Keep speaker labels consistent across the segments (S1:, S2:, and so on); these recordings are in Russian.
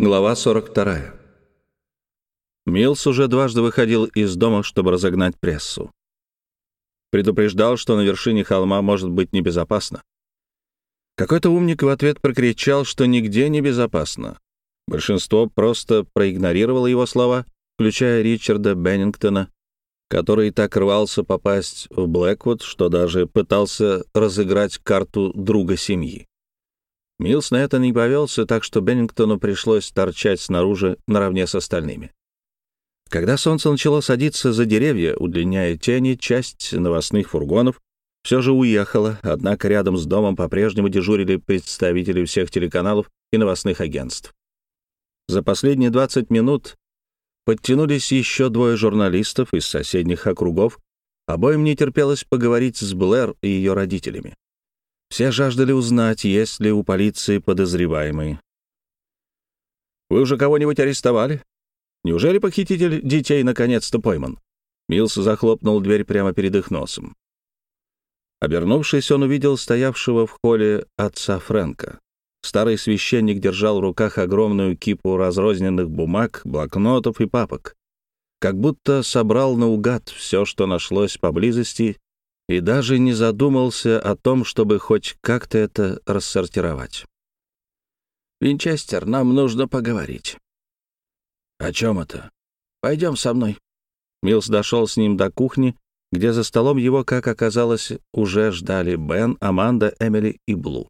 S1: Глава 42. Милс уже дважды выходил из дома, чтобы разогнать прессу. Предупреждал, что на вершине холма может быть небезопасно. Какой-то умник в ответ прокричал, что нигде не безопасно. Большинство просто проигнорировало его слова, включая Ричарда Беннингтона, который так рвался попасть в Блэквуд, что даже пытался разыграть карту друга семьи. Милс на это не повелся, так что Беннингтону пришлось торчать снаружи наравне с остальными. Когда солнце начало садиться за деревья, удлиняя тени, часть новостных фургонов все же уехала, однако рядом с домом по-прежнему дежурили представители всех телеканалов и новостных агентств. За последние 20 минут подтянулись еще двое журналистов из соседних округов, обоим не терпелось поговорить с Блэр и ее родителями. Все жаждали узнать, есть ли у полиции подозреваемые. «Вы уже кого-нибудь арестовали? Неужели похититель детей наконец-то пойман?» Милс захлопнул дверь прямо перед их носом. Обернувшись, он увидел стоявшего в холле отца Фрэнка. Старый священник держал в руках огромную кипу разрозненных бумаг, блокнотов и папок. Как будто собрал наугад все, что нашлось поблизости, и даже не задумался о том, чтобы хоть как-то это рассортировать. «Винчестер, нам нужно поговорить». «О чем это?» «Пойдем со мной». Милс дошел с ним до кухни, где за столом его, как оказалось, уже ждали Бен, Аманда, Эмили и Блу.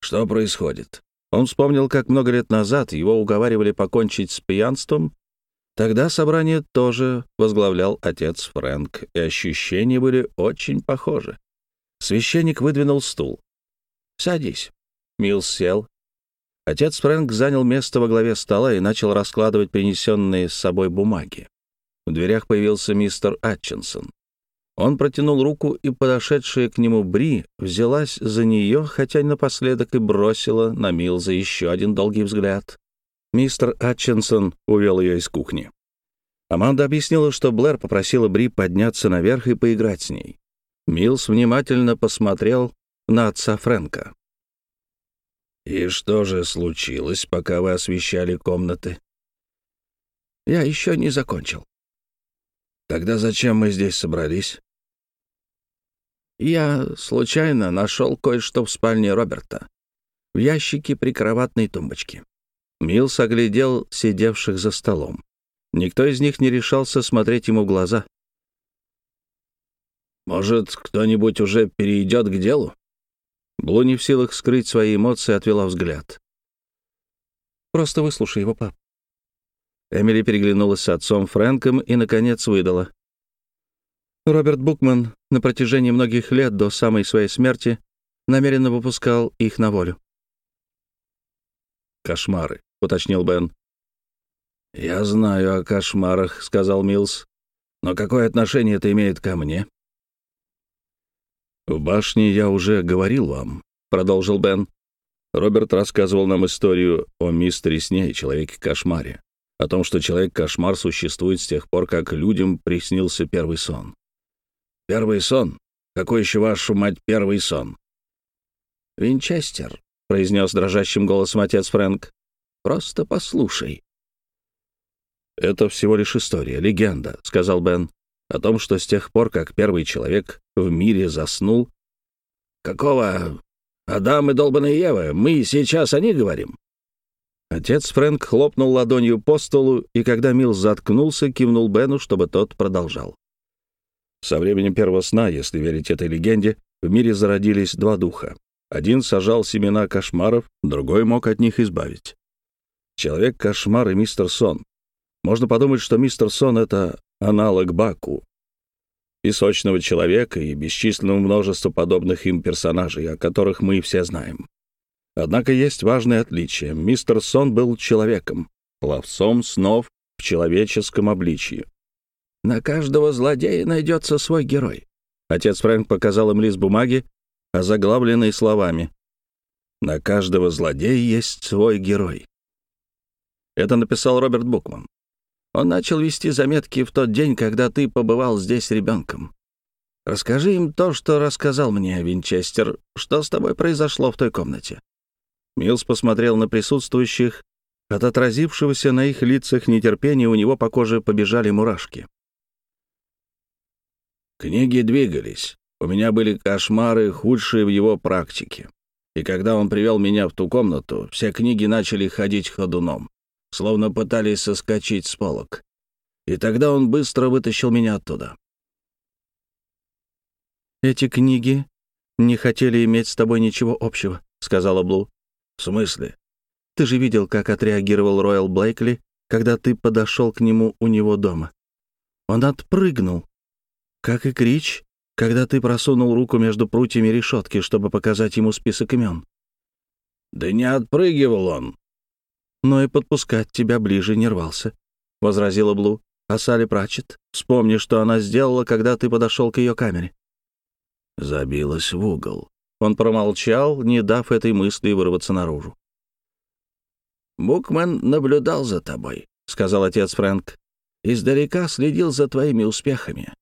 S1: «Что происходит?» Он вспомнил, как много лет назад его уговаривали покончить с пьянством Тогда собрание тоже возглавлял отец Фрэнк, и ощущения были очень похожи. Священник выдвинул стул. «Садись». Милс сел. Отец Фрэнк занял место во главе стола и начал раскладывать принесенные с собой бумаги. В дверях появился мистер Атчинсон. Он протянул руку, и подошедшая к нему Бри взялась за нее, хотя напоследок и бросила на Милза еще один долгий взгляд. Мистер Атчинсон увел ее из кухни. Аманда объяснила, что Блэр попросила Бри подняться наверх и поиграть с ней. Милс внимательно посмотрел на отца Фрэнка. «И что же случилось, пока вы освещали комнаты?» «Я еще не закончил». «Тогда зачем мы здесь собрались?» «Я случайно нашел кое-что в спальне Роберта, в ящике прикроватной тумбочки. Милс оглядел сидевших за столом. Никто из них не решался смотреть ему в глаза. «Может, кто-нибудь уже перейдет к делу?» Блу не в силах скрыть свои эмоции, отвела взгляд. «Просто выслушай его, пап». Эмили переглянулась с отцом Фрэнком и, наконец, выдала. Роберт Букман на протяжении многих лет до самой своей смерти намеренно выпускал их на волю. «Кошмары», — уточнил Бен. «Я знаю о кошмарах», — сказал Милс. «Но какое отношение это имеет ко мне?» «В башне я уже говорил вам», — продолжил Бен. Роберт рассказывал нам историю о мистере Сне и Человеке-кошмаре, о том, что Человек-кошмар существует с тех пор, как людям приснился первый сон. «Первый сон? Какой еще, вашу мать, первый сон?» «Винчестер», — произнес дрожащим голосом отец Фрэнк. «Просто послушай». «Это всего лишь история, легенда», — сказал Бен, «о том, что с тех пор, как первый человек в мире заснул...» «Какого? Адам и долбаная Ева, мы сейчас о них говорим?» Отец Фрэнк хлопнул ладонью по столу, и когда Милл заткнулся, кивнул Бену, чтобы тот продолжал. Со временем первого сна, если верить этой легенде, в мире зародились два духа. Один сажал семена кошмаров, другой мог от них избавить. Человек-кошмар и мистер Сон. Можно подумать, что мистер Сон — это аналог Баку, песочного человека и бесчисленного множества подобных им персонажей, о которых мы все знаем. Однако есть важное отличие. Мистер Сон был человеком, пловцом снов в человеческом обличье. «На каждого злодея найдется свой герой». Отец Фрэнк показал им лист бумаги, озаглавленный словами «На каждого злодея есть свой герой». Это написал Роберт Букман. Он начал вести заметки в тот день, когда ты побывал здесь ребенком. Расскажи им то, что рассказал мне Винчестер, что с тобой произошло в той комнате». Милс посмотрел на присутствующих, От отразившегося на их лицах нетерпения у него по коже побежали мурашки.
S2: Книги двигались. У меня были кошмары, худшие в его практике. И когда он привел меня в ту комнату, все книги начали ходить ходуном, словно пытались соскочить с полок. И тогда он быстро вытащил меня оттуда.
S1: «Эти книги не хотели иметь с тобой ничего общего», — сказала Блу.
S2: «В смысле?»
S1: Ты же видел, как отреагировал Роyal Блейкли, когда ты подошел к нему у него дома. Он отпрыгнул. Как и Крич, когда ты просунул руку между прутьями решетки, чтобы показать ему список имен.
S2: «Да не отпрыгивал он!»
S1: «Но и подпускать тебя ближе не рвался», — возразила Блу. «А Салли Пратчет, вспомни, что она сделала, когда ты подошел к ее камере».
S2: Забилась в угол.
S1: Он промолчал, не дав этой мысли вырваться наружу.
S2: «Букман наблюдал за тобой», — сказал отец Фрэнк. «Издалека следил за твоими успехами».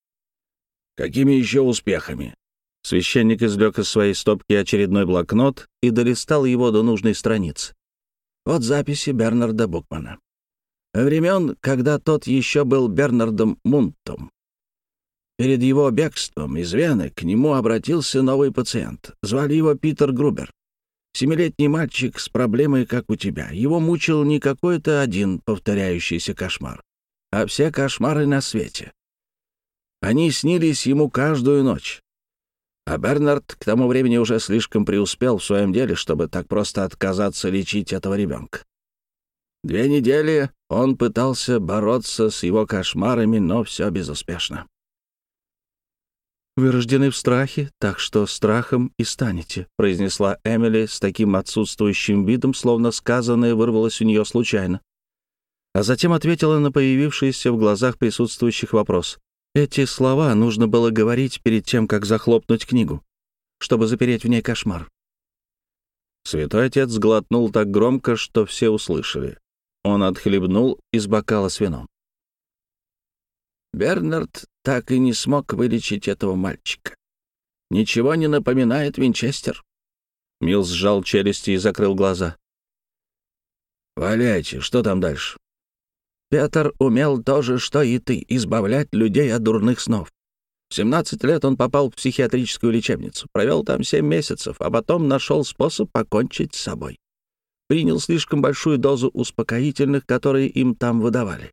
S2: «Какими еще успехами?»
S1: Священник извлек из своей стопки очередной блокнот и долистал его до нужной страницы.
S2: Вот записи Бернарда Букмана. Времен, когда тот еще был Бернардом Мунтом. Перед его бегством из Вены к нему обратился новый пациент. Звали его Питер Грубер. Семилетний мальчик с проблемой, как у тебя. Его мучил не какой-то один повторяющийся кошмар, а все кошмары на свете. Они снились ему каждую ночь. А Бернард к тому времени уже слишком преуспел в своем деле, чтобы так просто отказаться лечить этого ребенка. Две недели он пытался бороться с его кошмарами, но все безуспешно.
S1: «Вы рождены в страхе, так что страхом и станете», — произнесла Эмили с таким отсутствующим видом, словно сказанное вырвалось у нее случайно. А затем ответила на появившийся в глазах присутствующих вопрос. Эти слова нужно было говорить перед тем, как захлопнуть книгу, чтобы запереть в ней кошмар. Святой отец сглотнул так громко, что все услышали. Он отхлебнул из бокала с вином.
S2: Бернард так и не смог вылечить этого мальчика. Ничего не напоминает Винчестер.
S1: Милс сжал челюсти и закрыл глаза.
S2: «Валяйте, что там дальше?» Петр умел то же, что и ты, избавлять людей от дурных снов. В 17 лет он попал в психиатрическую лечебницу, провел там 7 месяцев, а потом нашел способ покончить с собой. Принял слишком большую дозу успокоительных, которые им там выдавали.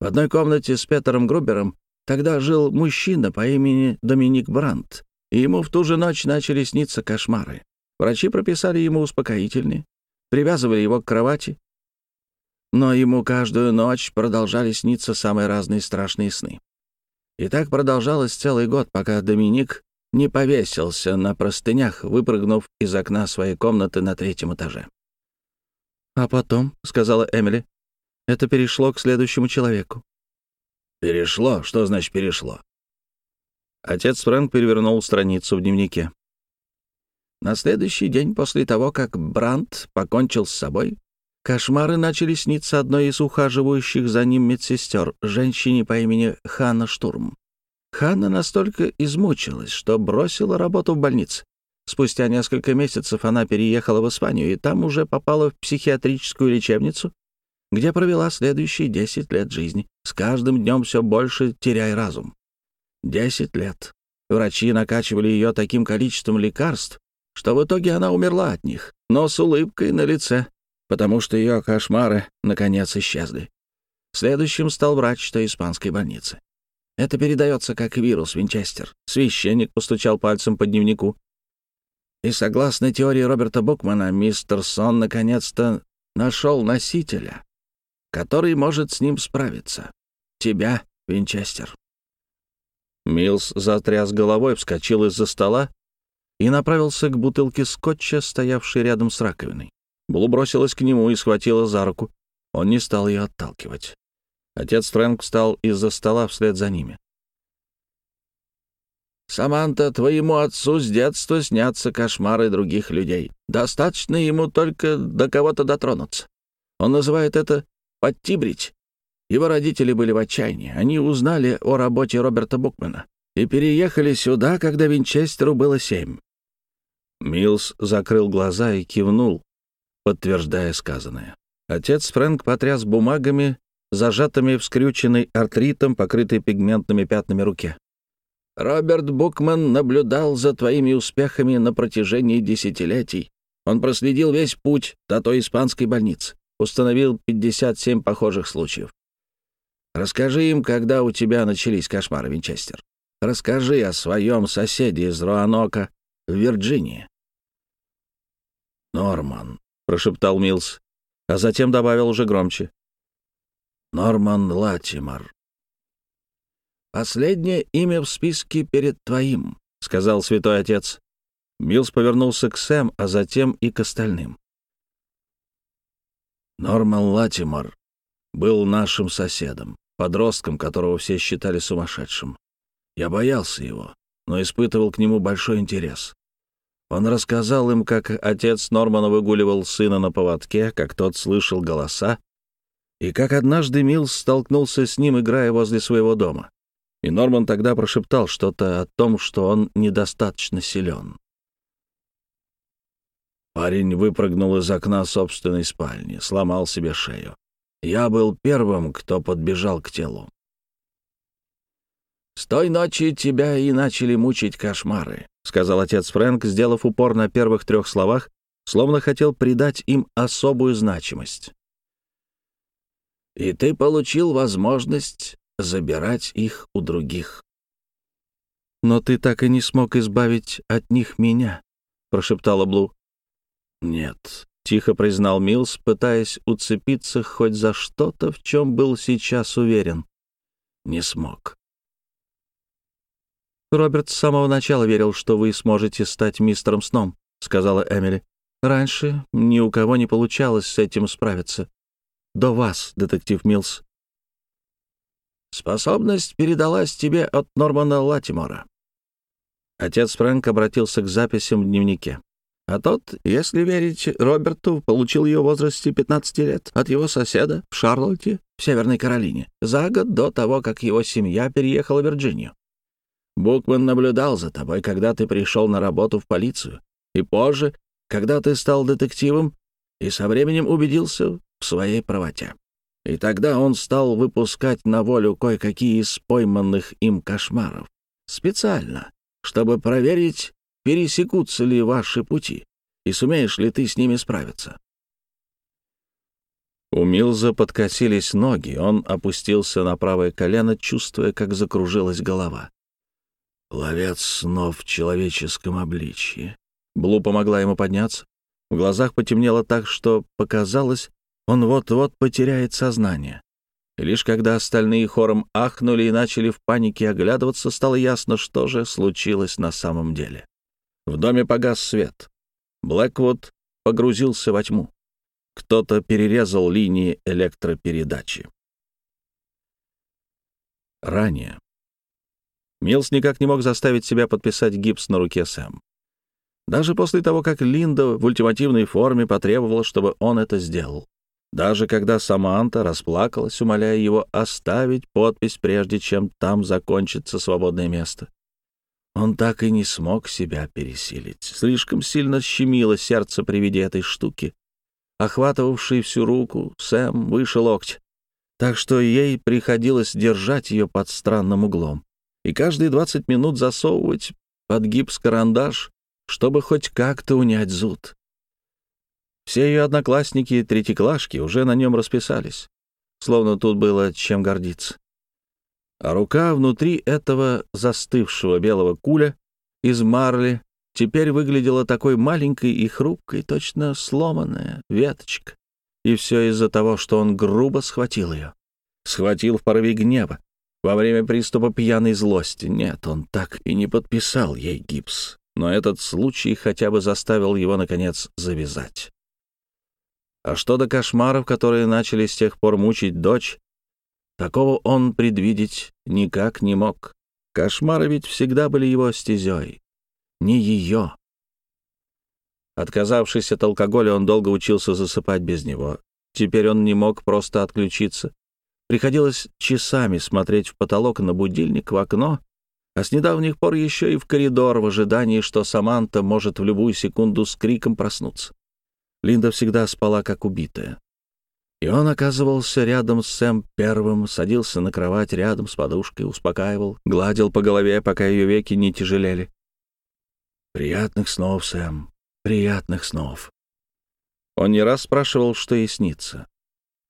S2: В одной комнате с Петером Грубером тогда жил мужчина по имени Доминик Брандт, и ему в ту же ночь начали сниться кошмары. Врачи прописали ему успокоительные, привязывали его к кровати, но ему каждую ночь продолжали сниться самые разные страшные сны. И так продолжалось целый год, пока Доминик не повесился на простынях, выпрыгнув из окна своей комнаты на третьем этаже.
S1: «А потом», — сказала Эмили, это перешло к следующему человеку.
S2: «Перешло? Что значит перешло?»
S1: Отец Фрэнк перевернул страницу в дневнике.
S2: На следующий день после того, как Брандт покончил с собой, кошмары начали сниться одной из ухаживающих за ним медсестер, женщине по имени Ханна Штурм. Ханна настолько измучилась, что бросила работу в больнице. Спустя несколько месяцев она переехала в Испанию и там уже попала в психиатрическую лечебницу, где провела следующие 10 лет жизни, с каждым днем все больше теряя разум. 10 лет. Врачи накачивали ее таким количеством лекарств, что в итоге она умерла от них, но с улыбкой на лице, потому что ее кошмары, наконец, исчезли. Следующим стал врач той испанской больницы. Это передается как вирус, Винчестер. Священник постучал пальцем по дневнику. И согласно теории Роберта Букмана, мистер Сон наконец-то нашел носителя, который может с ним справиться. Тебя, Винчестер».
S1: Милс затряс головой, вскочил из-за стола и направился к бутылке скотча, стоявшей рядом с раковиной. Блу бросилась к нему и схватила за руку. Он не стал ее отталкивать. Отец Фрэнк встал из-за стола вслед за ними.
S2: «Саманта, твоему отцу с детства снятся кошмары других людей. Достаточно ему только до кого-то дотронуться. Он называет это подтибрить. Его родители были в отчаянии. Они узнали о работе Роберта Букмана и переехали сюда, когда Винчестеру было семь.
S1: Милс закрыл глаза и кивнул, подтверждая сказанное. Отец Фрэнк потряс бумагами, зажатыми в скрюченной артритом, покрытой пигментными пятнами руке. «Роберт Букман наблюдал за твоими успехами на протяжении десятилетий. Он проследил весь путь до той испанской больницы, установил 57 похожих случаев. Расскажи им, когда у тебя начались кошмары, Винчестер. Расскажи о своем соседе из Руанока в Вирджинии». «Норман», — прошептал Милс, а затем добавил уже громче. «Норман Латимор». «Последнее имя в списке перед твоим», — сказал святой отец. Милс повернулся к Сэм, а затем и к остальным. Норман Латимор был нашим соседом, подростком, которого все считали сумасшедшим. Я боялся его, но испытывал к нему большой интерес. Он рассказал им, как отец Нормана выгуливал сына на поводке, как тот слышал голоса, и как однажды Милс столкнулся с ним, играя возле своего дома. И Норман тогда прошептал что-то о том, что он недостаточно силен. Парень выпрыгнул из окна собственной спальни, сломал себе шею. Я был первым, кто подбежал к телу. «С той ночи тебя и начали мучить кошмары», — сказал отец Фрэнк, сделав упор на первых трех словах, словно хотел придать им особую значимость. «И ты получил возможность забирать их у других». «Но ты так и не смог избавить от них меня», — прошептала Блу. «Нет», — тихо признал Милс, пытаясь уцепиться хоть за что-то, в чем был сейчас уверен. «Не смог». «Роберт с самого начала верил, что вы сможете стать мистером Сном», — сказала Эмили. «Раньше ни у кого не получалось с этим справиться. До вас, детектив Милс». «Способность передалась тебе от Нормана Латимора». Отец Фрэнк обратился к записям в дневнике. А тот, если верить Роберту, получил ее в возрасте 15 лет от его соседа в Шарлотте, в Северной Каролине, за год до того, как его семья переехала в Вирджинию. Букман наблюдал за тобой, когда ты пришел на работу в полицию, и позже, когда ты стал детективом, и со временем убедился в своей правоте. И тогда он стал выпускать на волю кое-какие из пойманных им кошмаров. Специально, чтобы проверить, пересекутся ли ваши пути, и сумеешь ли ты с ними справиться. У Милза подкосились ноги, он опустился на правое колено, чувствуя, как закружилась голова. Ловец снов в человеческом обличье. Блу помогла ему подняться. В глазах потемнело так, что показалось, он вот-вот потеряет сознание. И лишь когда остальные хором ахнули и начали в панике оглядываться, стало ясно, что же случилось на самом деле. В доме погас свет. Блэквуд погрузился во тьму. Кто-то перерезал линии электропередачи. Ранее. Милс никак не мог заставить себя подписать гипс на руке Сэм. Даже после того, как Линда в ультимативной форме потребовала, чтобы он это сделал. Даже когда Саманта расплакалась, умоляя его оставить подпись, прежде чем там закончится свободное место. Он так и не смог себя пересилить. Слишком сильно щемило сердце при виде этой штуки. Охватывавший всю руку, Сэм выше локтя. Так что ей приходилось держать ее под странным углом и каждые 20 минут засовывать под гипс карандаш, чтобы хоть как-то унять зуд. Все ее одноклассники и третьеклашки уже на нем расписались, словно тут было чем гордиться. А рука внутри этого застывшего белого куля из марли теперь выглядела такой маленькой и хрупкой, точно сломанная веточка. И все из-за того, что он грубо схватил ее. Схватил в порыве гнева, во время приступа пьяной злости. Нет, он так и не подписал ей гипс, но этот случай хотя бы заставил его, наконец, завязать. А что до кошмаров, которые начали с тех пор мучить дочь, такого он предвидеть никак не мог. Кошмары ведь всегда были его стезей, не ее. Отказавшись от алкоголя, он долго учился засыпать без него. Теперь он не мог просто отключиться. Приходилось часами смотреть в потолок на будильник, в окно, а с недавних пор еще и в коридор в ожидании, что Саманта может в любую секунду с криком проснуться. Линда всегда спала как убитая.
S2: И он оказывался рядом с Сэм первым, садился на кровать рядом с подушкой, успокаивал, гладил по голове, пока ее веки не тяжелели. «Приятных снов, Сэм, приятных снов». Он не раз спрашивал, что ей снится.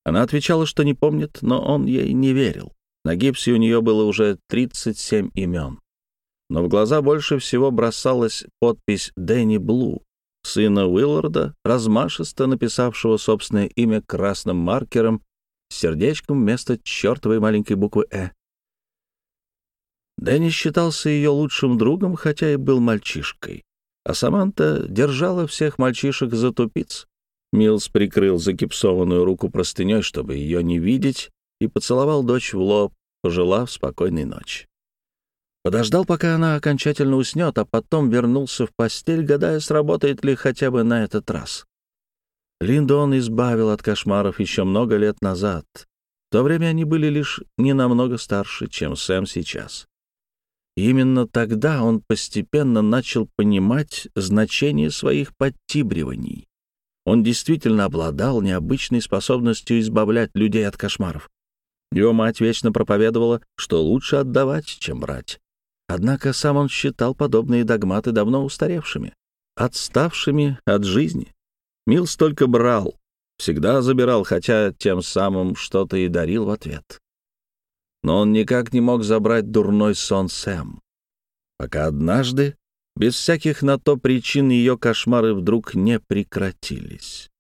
S2: Она отвечала, что не помнит, но он ей не верил. На гипсе у нее было уже 37 имен. Но в глаза больше всего бросалась подпись «Дэнни Блу», сына Уилларда, размашисто написавшего собственное имя красным маркером с сердечком вместо чертовой маленькой буквы «э». Дэнни считался ее лучшим другом, хотя и был мальчишкой. А Саманта держала всех мальчишек за тупиц. Милс прикрыл закипсованную руку простыней, чтобы ее не видеть, и поцеловал дочь в лоб, пожелав спокойной ночи. Подождал, пока она окончательно уснет, а потом вернулся в постель, гадая, сработает ли хотя бы на этот раз. Линду он избавил от кошмаров еще много лет назад. В то время они были лишь не намного старше, чем Сэм сейчас. Именно тогда он постепенно начал понимать значение своих подтибриваний. Он действительно обладал необычной способностью избавлять людей от кошмаров. Его мать вечно проповедовала, что лучше отдавать, чем брать. Однако сам он считал подобные догматы давно устаревшими, отставшими от жизни. Милс только брал, всегда забирал, хотя тем самым что-то и дарил в ответ. Но он никак не мог забрать дурной сон Сэм. Пока однажды, без всяких на то причин, ее кошмары вдруг не прекратились.